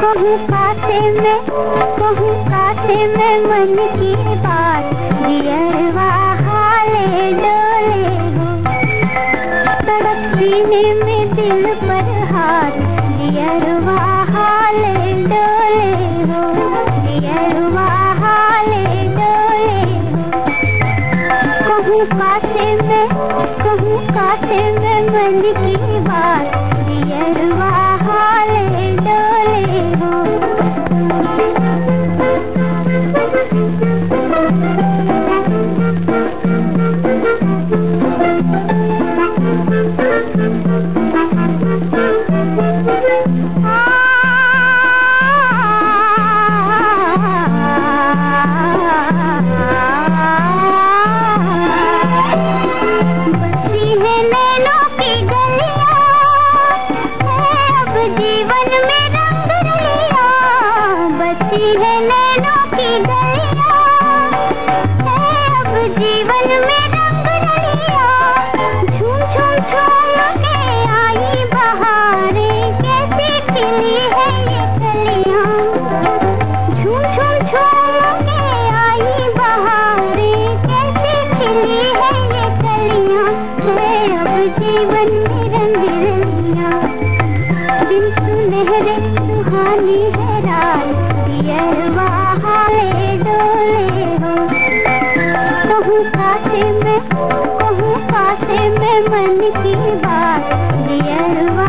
में, कहूँ कासे में मन की बात दियरवा हाले डोले हो। तड़प सीने में दिल पर हाथ दियरवा हाले डोले हो। दियरवा हाले डोले हो। कहूँ कासे में, कहूँ कासे में मन की बात दियरवा हाले डोले कहूँ में में मन की बात दियरवा